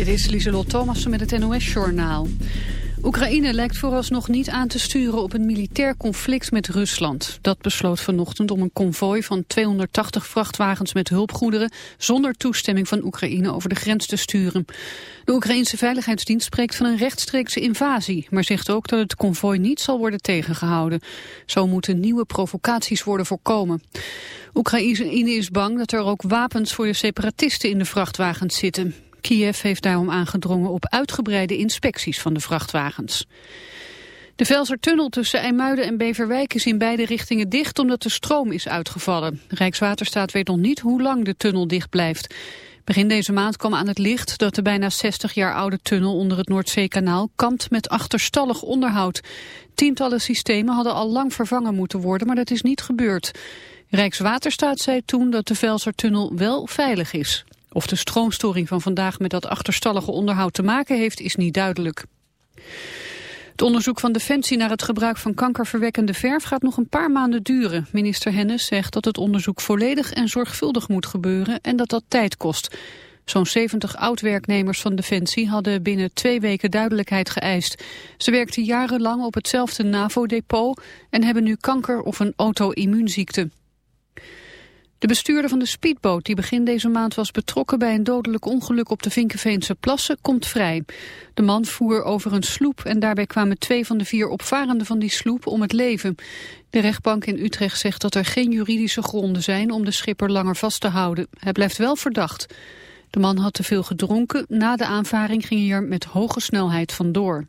Dit is Lieselot Thomassen met het NOS-journaal. Oekraïne lijkt vooralsnog niet aan te sturen op een militair conflict met Rusland. Dat besloot vanochtend om een konvooi van 280 vrachtwagens met hulpgoederen... zonder toestemming van Oekraïne over de grens te sturen. De Oekraïnse Veiligheidsdienst spreekt van een rechtstreekse invasie... maar zegt ook dat het konvooi niet zal worden tegengehouden. Zo moeten nieuwe provocaties worden voorkomen. Oekraïne is bang dat er ook wapens voor de separatisten in de vrachtwagens zitten. Kiev heeft daarom aangedrongen op uitgebreide inspecties van de vrachtwagens. De Velsertunnel tussen IJmuiden en Beverwijk is in beide richtingen dicht omdat de stroom is uitgevallen. Rijkswaterstaat weet nog niet hoe lang de tunnel dicht blijft. Begin deze maand kwam aan het licht dat de bijna 60 jaar oude tunnel onder het Noordzeekanaal kampt met achterstallig onderhoud. Tientallen systemen hadden al lang vervangen moeten worden, maar dat is niet gebeurd. Rijkswaterstaat zei toen dat de Velsertunnel wel veilig is. Of de stroomstoring van vandaag met dat achterstallige onderhoud te maken heeft, is niet duidelijk. Het onderzoek van Defensie naar het gebruik van kankerverwekkende verf gaat nog een paar maanden duren. Minister Hennis zegt dat het onderzoek volledig en zorgvuldig moet gebeuren en dat dat tijd kost. Zo'n 70 oud-werknemers van Defensie hadden binnen twee weken duidelijkheid geëist. Ze werkten jarenlang op hetzelfde NAVO-depot en hebben nu kanker of een auto-immuunziekte. De bestuurder van de speedboot die begin deze maand was betrokken bij een dodelijk ongeluk op de Vinkenveense plassen komt vrij. De man voer over een sloep en daarbij kwamen twee van de vier opvarenden van die sloep om het leven. De rechtbank in Utrecht zegt dat er geen juridische gronden zijn om de schipper langer vast te houden. Hij blijft wel verdacht. De man had te veel gedronken. Na de aanvaring ging hij er met hoge snelheid vandoor.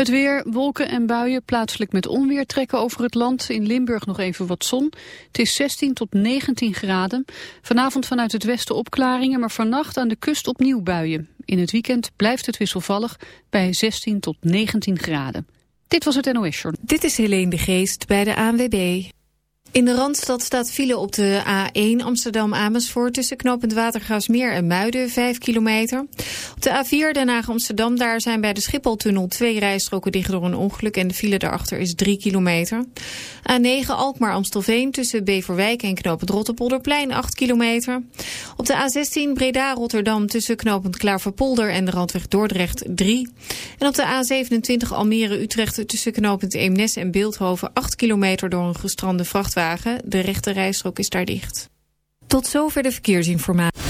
Het weer, wolken en buien, plaatselijk met onweer trekken over het land. In Limburg nog even wat zon. Het is 16 tot 19 graden. Vanavond vanuit het westen opklaringen, maar vannacht aan de kust opnieuw buien. In het weekend blijft het wisselvallig bij 16 tot 19 graden. Dit was het NOS Journal. Dit is Helene de Geest bij de ANWB. In de Randstad staat file op de A1 Amsterdam-Amersfoort... tussen knooppunt Watergraafsmeer en Muiden, 5 kilometer. Op de A4 Den Haag-Amsterdam, daar zijn bij de Schipholtunnel... twee rijstroken dicht door een ongeluk en de file daarachter is 3 kilometer. A9 Alkmaar-Amstelveen tussen Beverwijk en knooppunt Rotterpolderplein, 8 kilometer. Op de A16 Breda-Rotterdam tussen knooppunt Klaverpolder... en de Randweg Dordrecht, 3. En op de A27 Almere-Utrecht tussen knooppunt Eemnes en Beeldhoven... 8 kilometer door een gestrande vrachtwagen de rechte rijstrook is daar dicht. Tot zover de verkeersinformatie.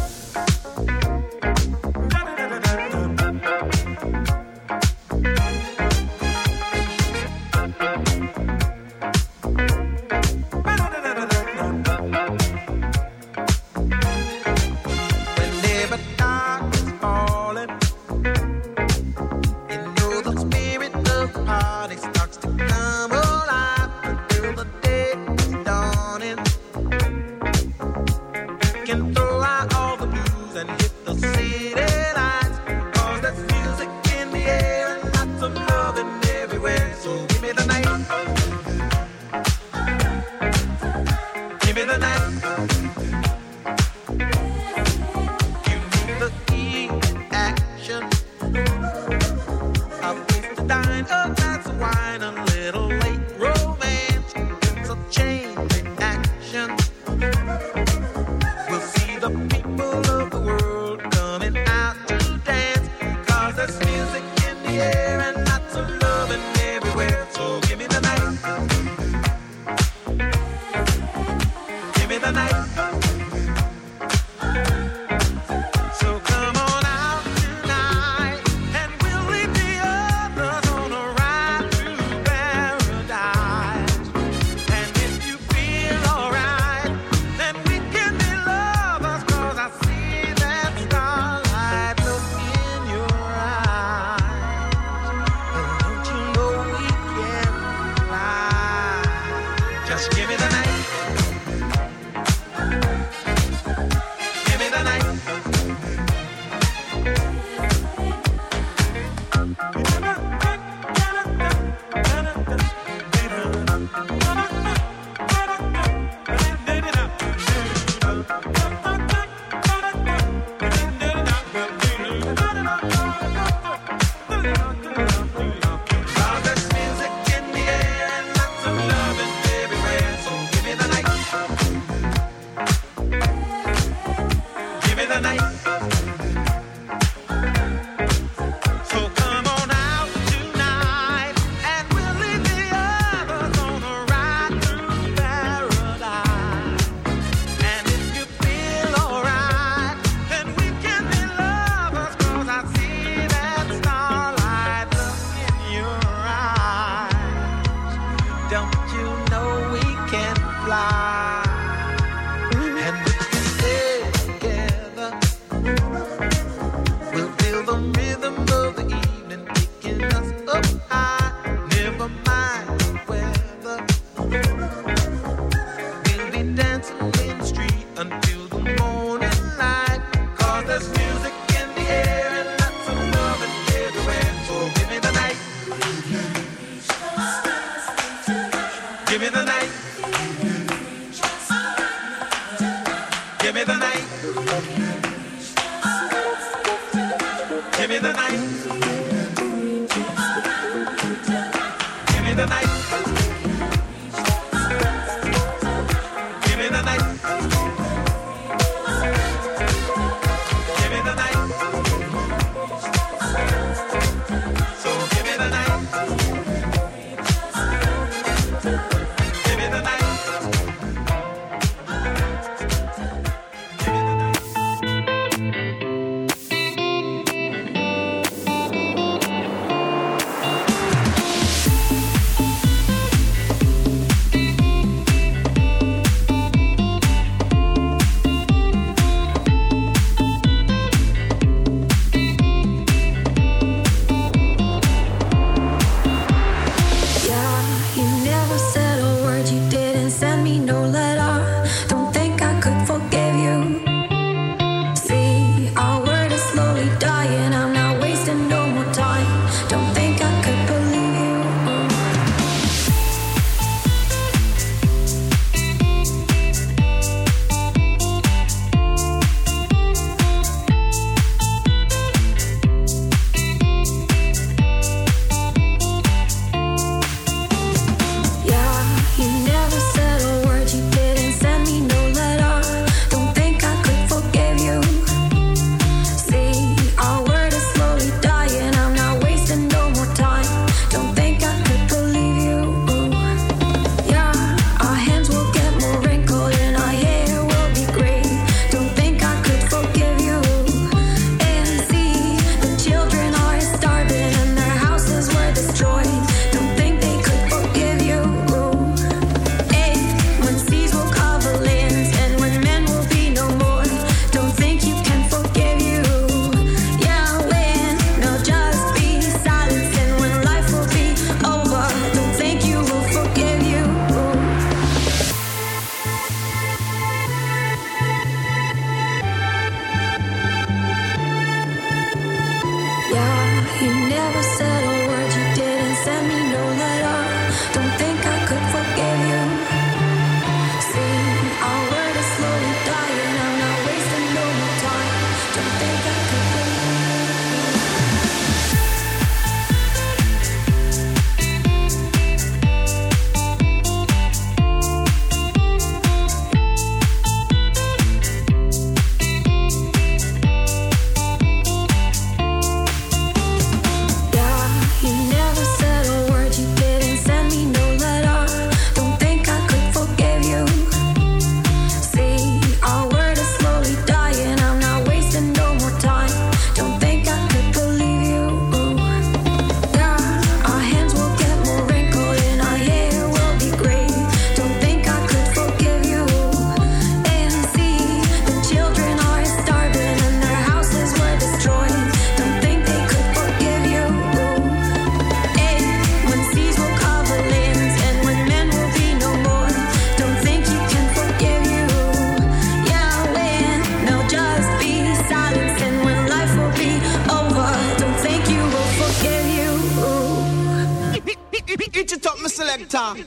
passion.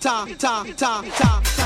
Ta ta ta ta ta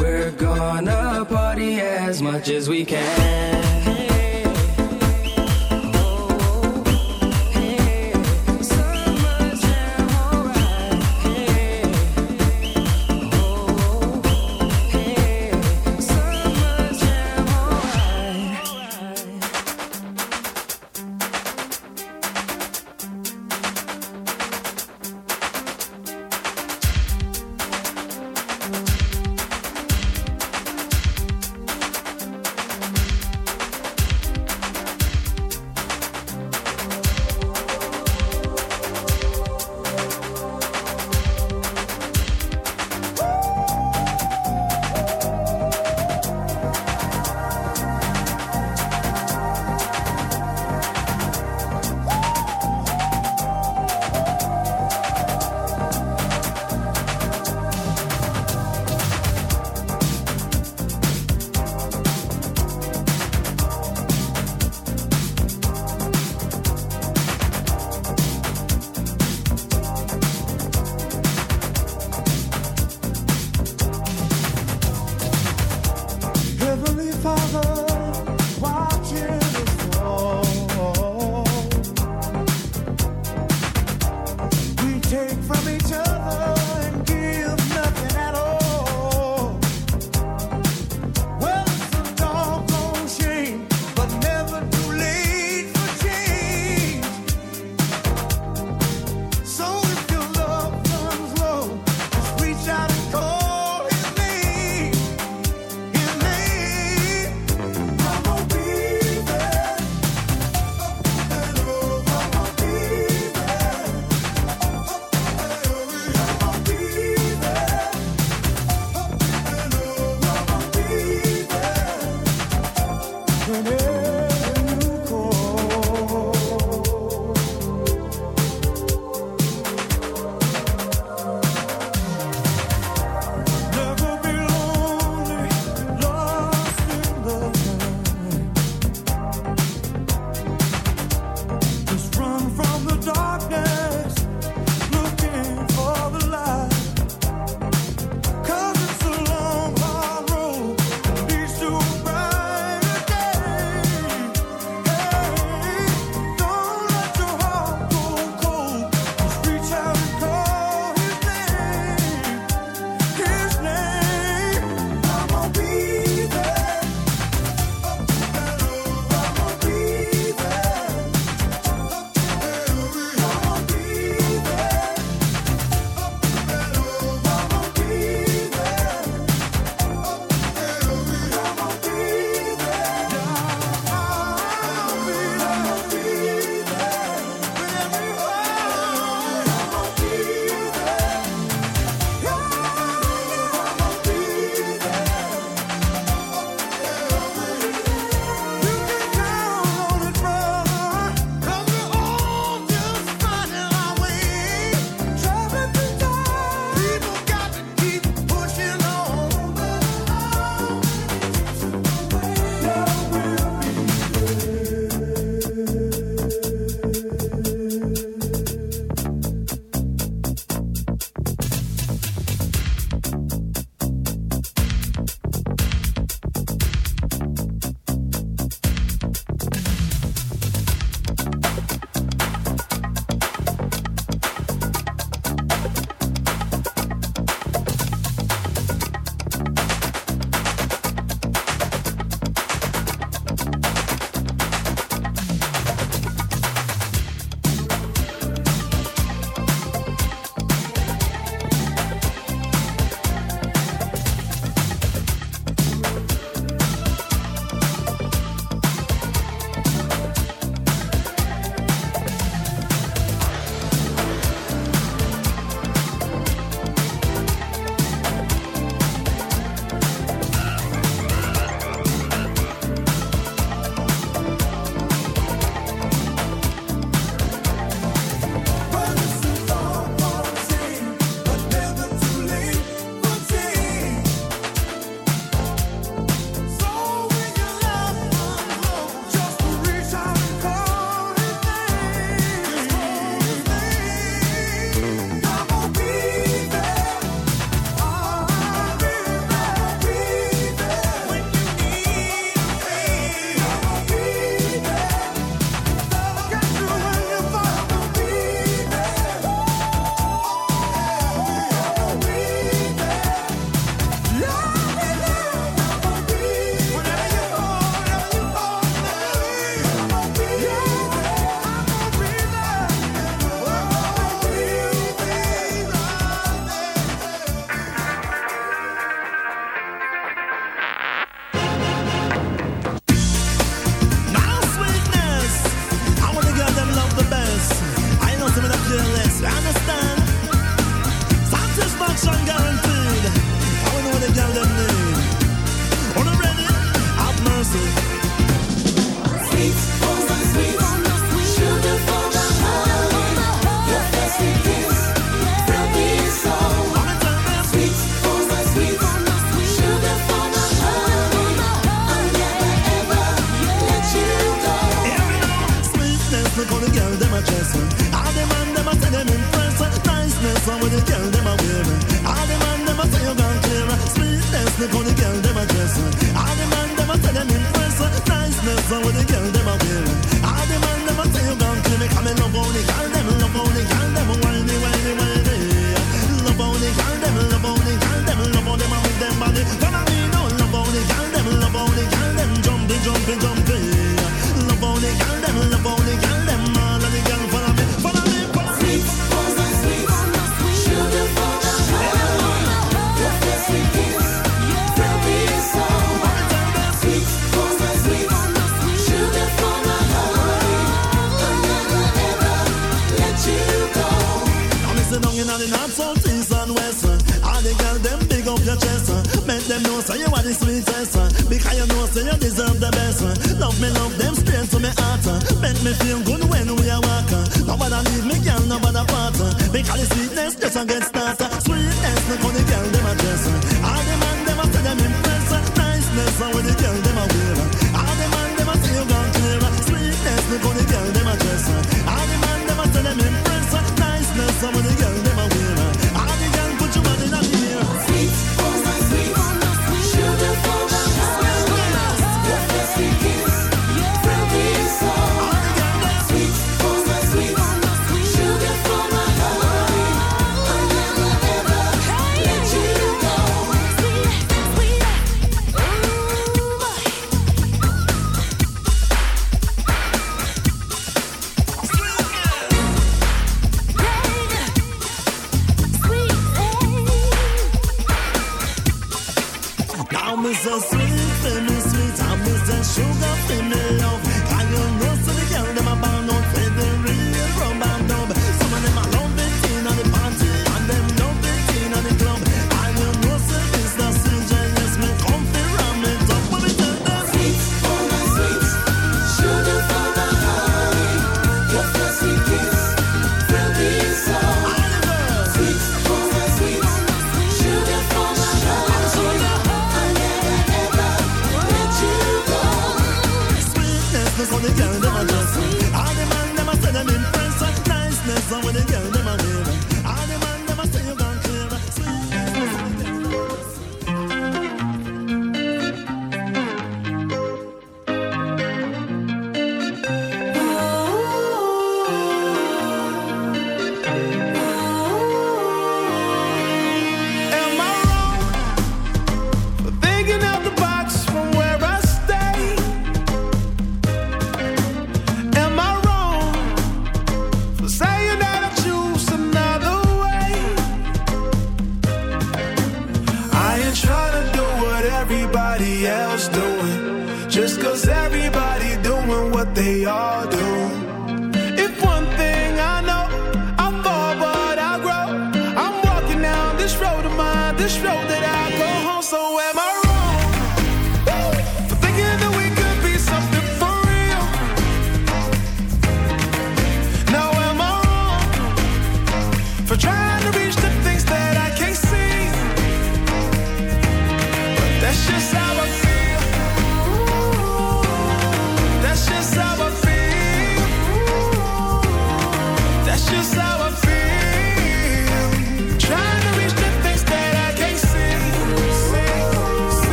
We're gonna party as much as we can.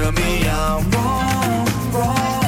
tell me I'm wrong, wrong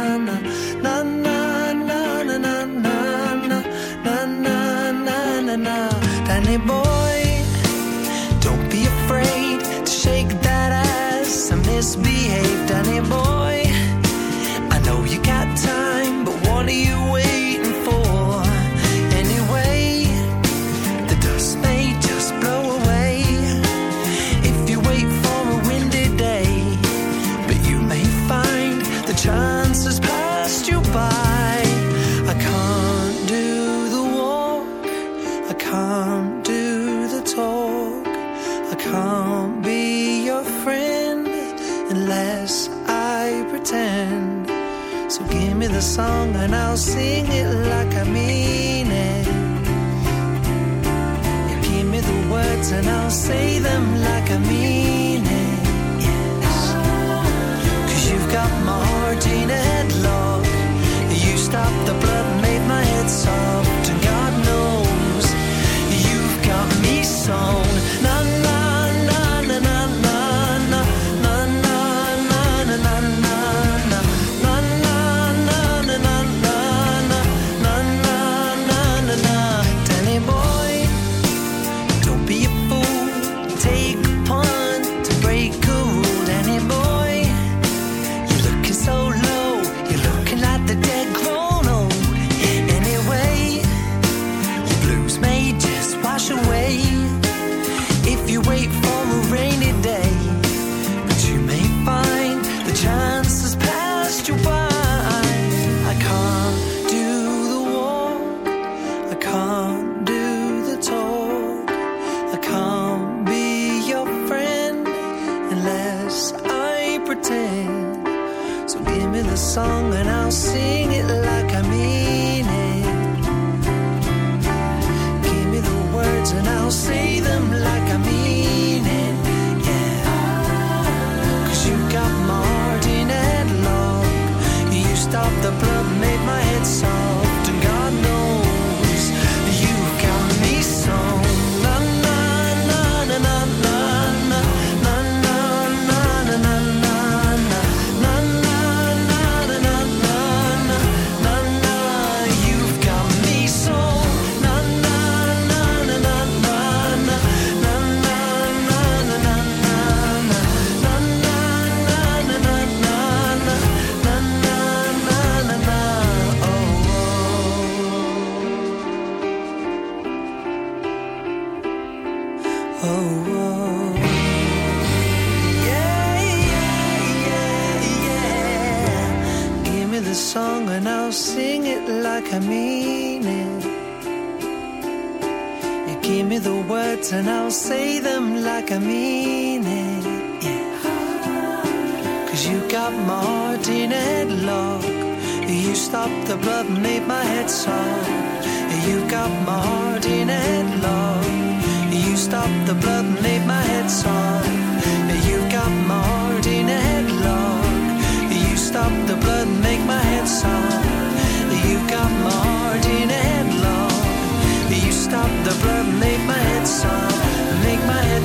misbehaved anymore. and I'll say them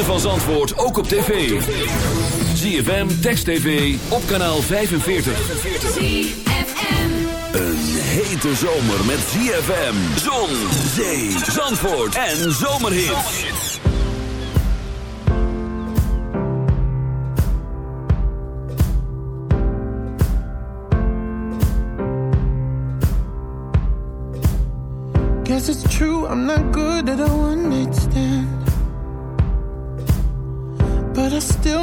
van Zandvoort ook op tv. ZFM, Text TV, op kanaal 45. Een hete zomer met ZFM. Zon, zee, Zandvoort en zomerhits. Guess it's true, I'm not good at all.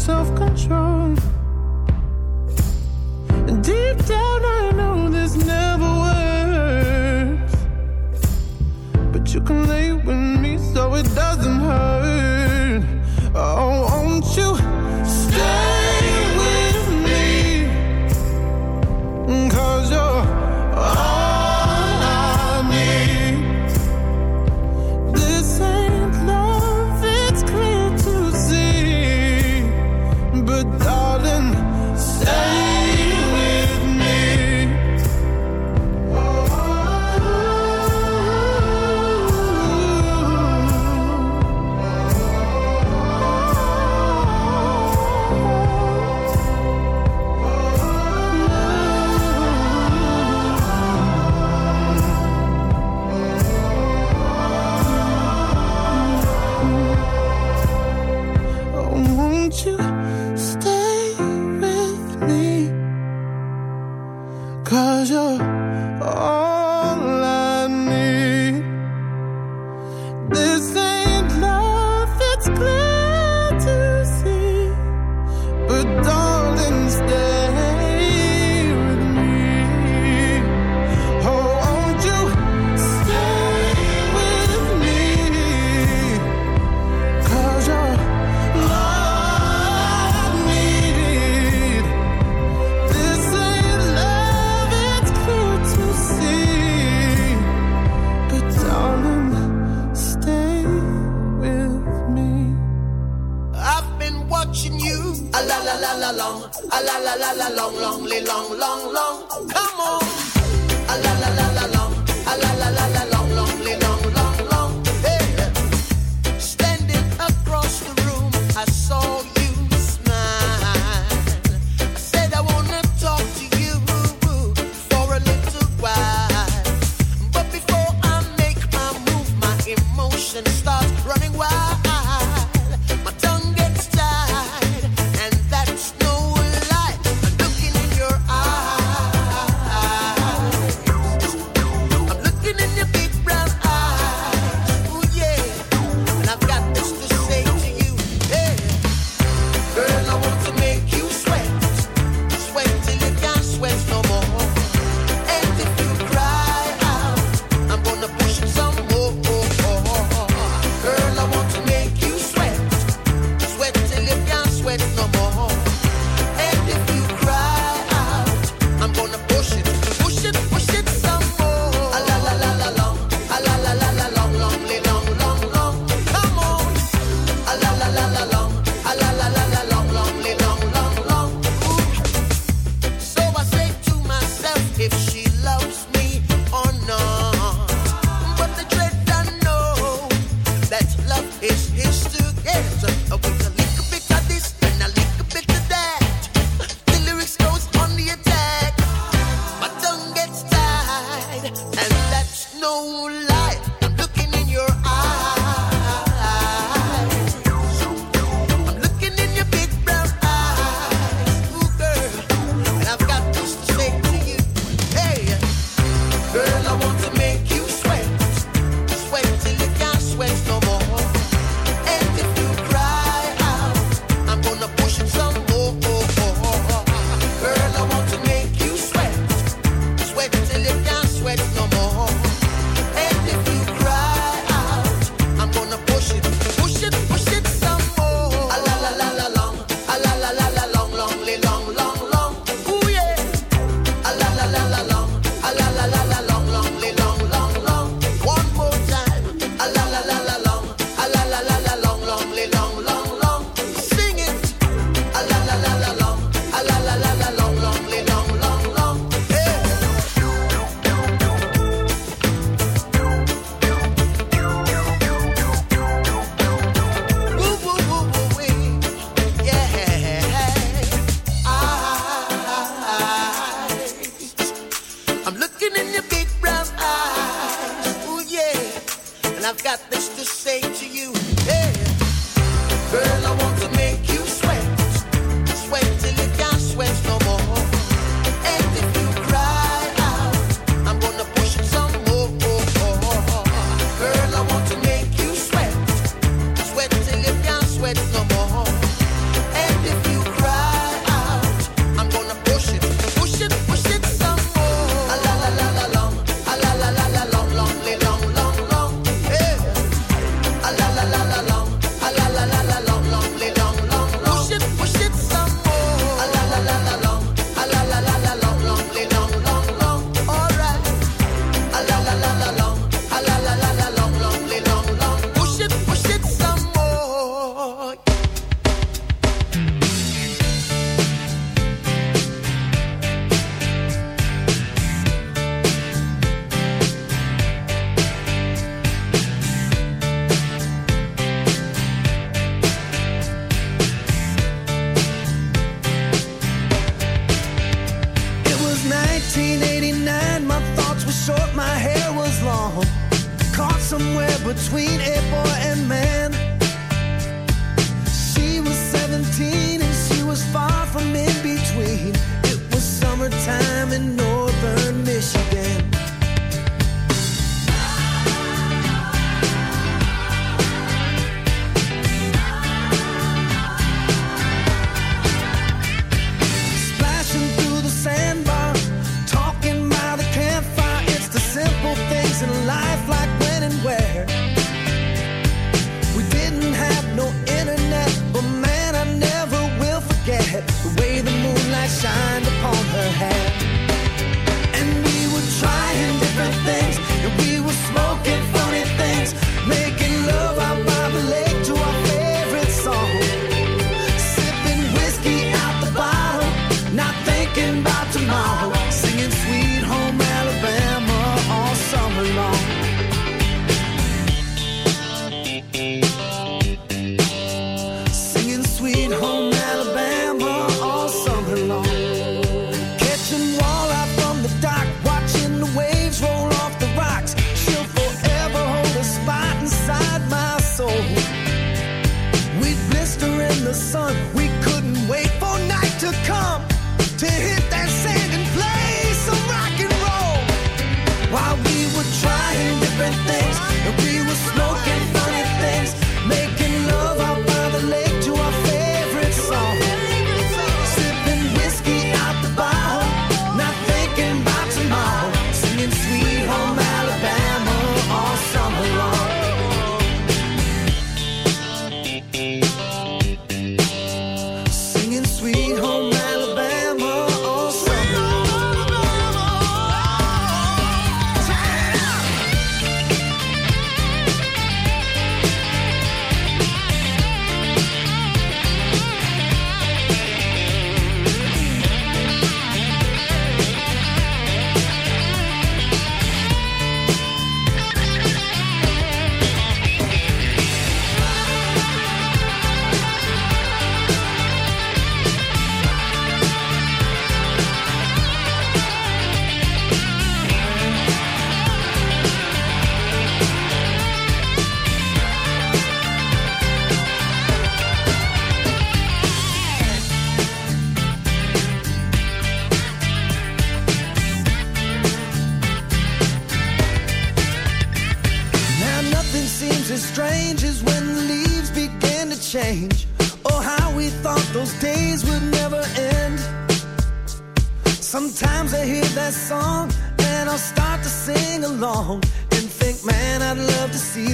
self-control.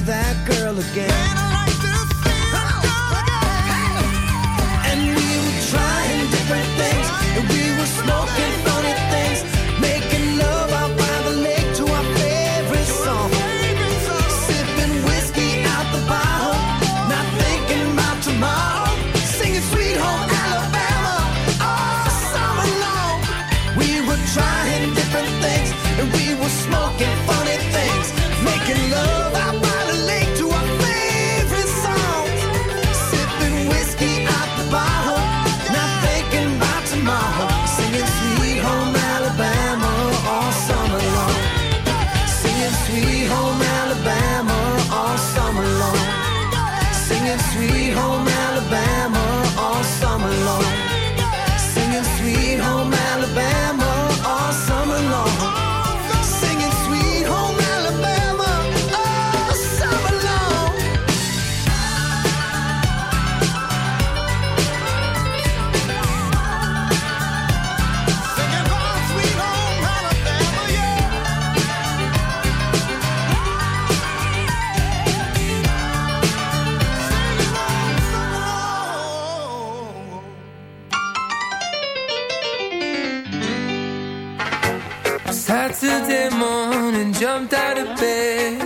That girl again. Jumped out of bed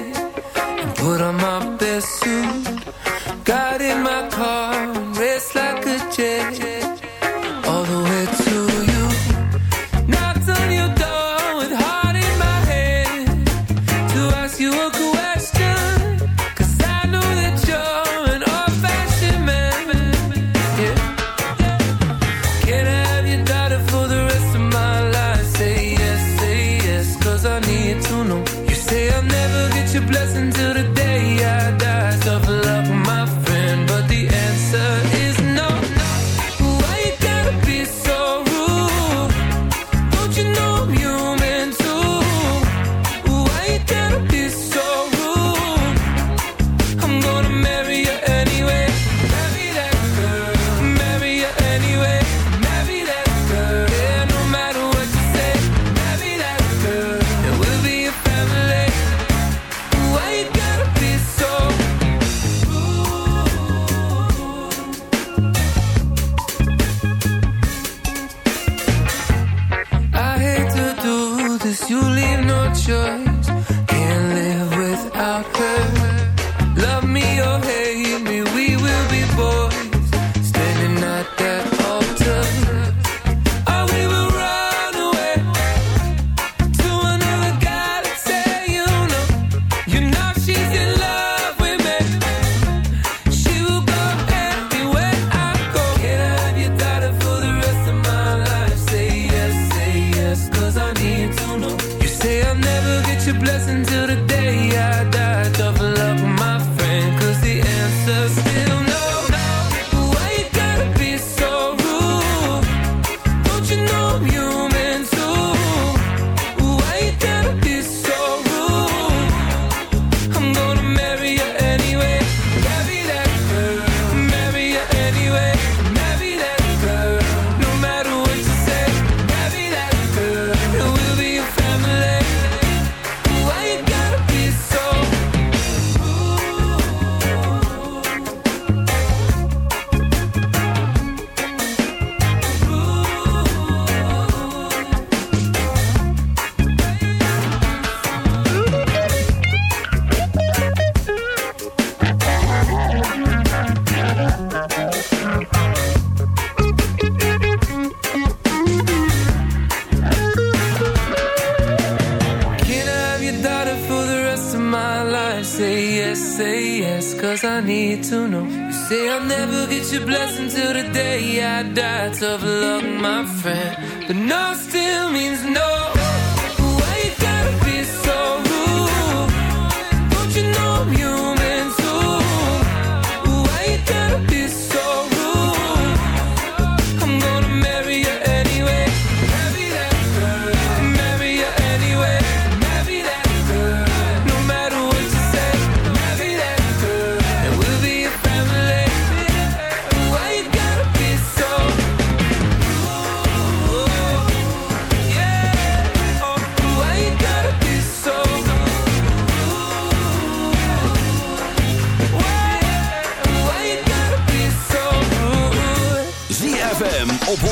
op 106.9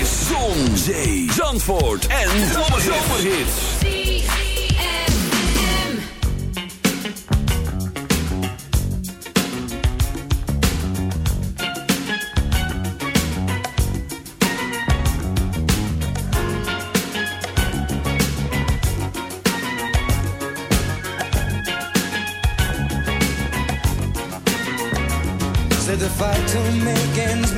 is Zon, Zee, Zandvoort en Zomerhits. Fight to make ends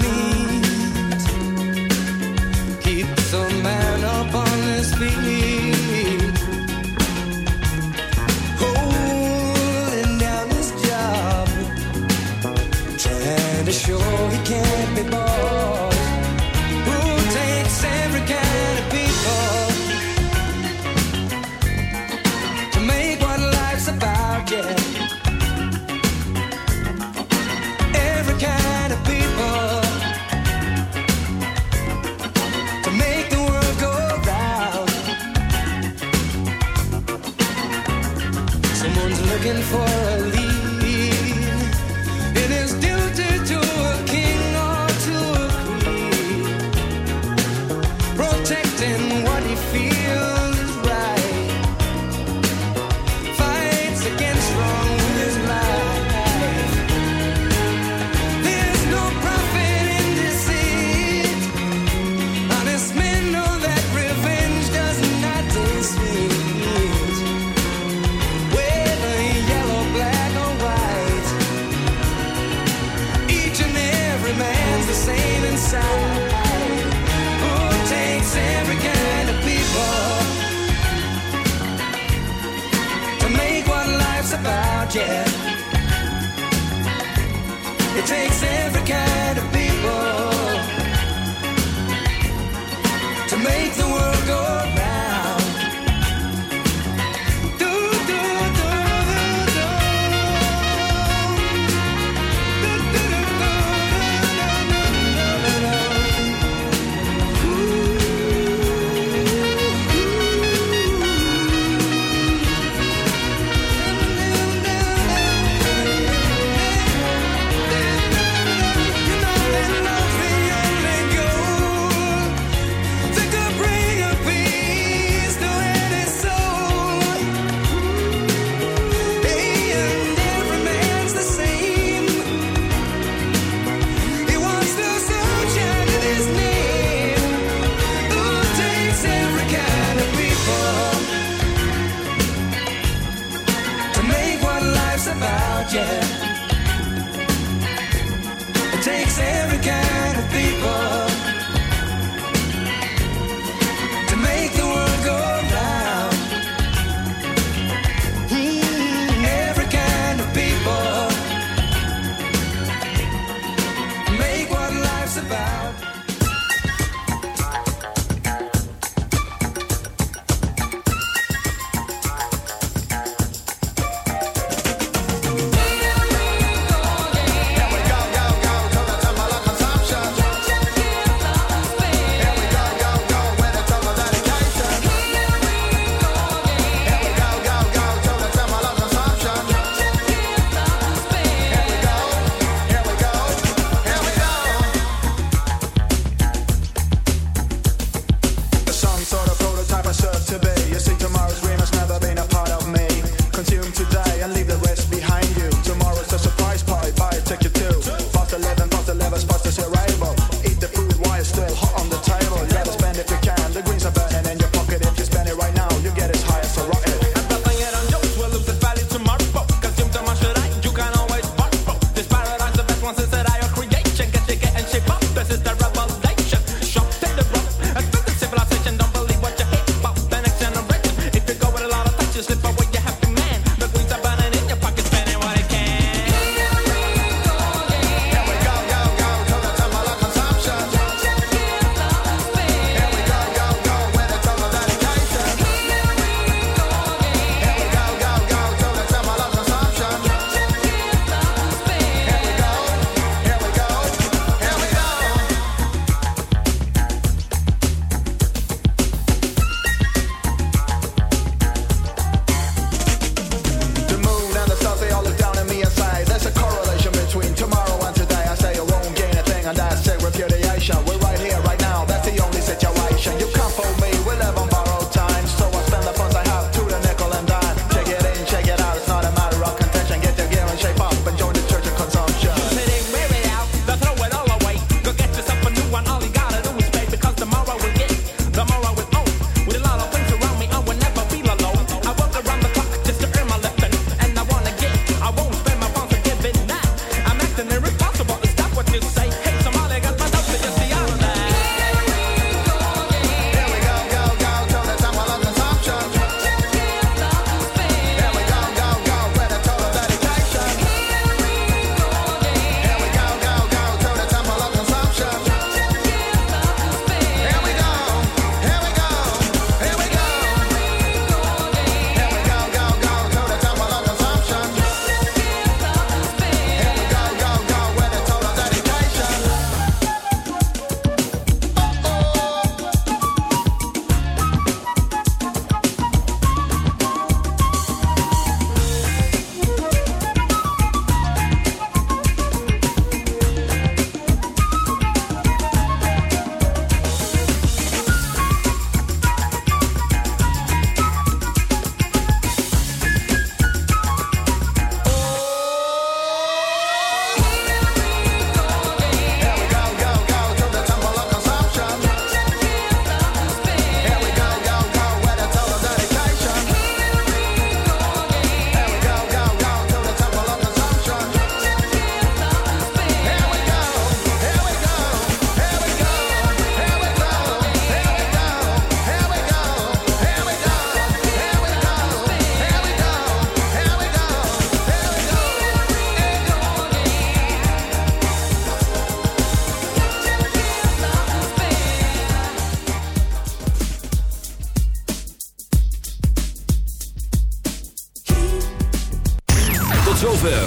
takes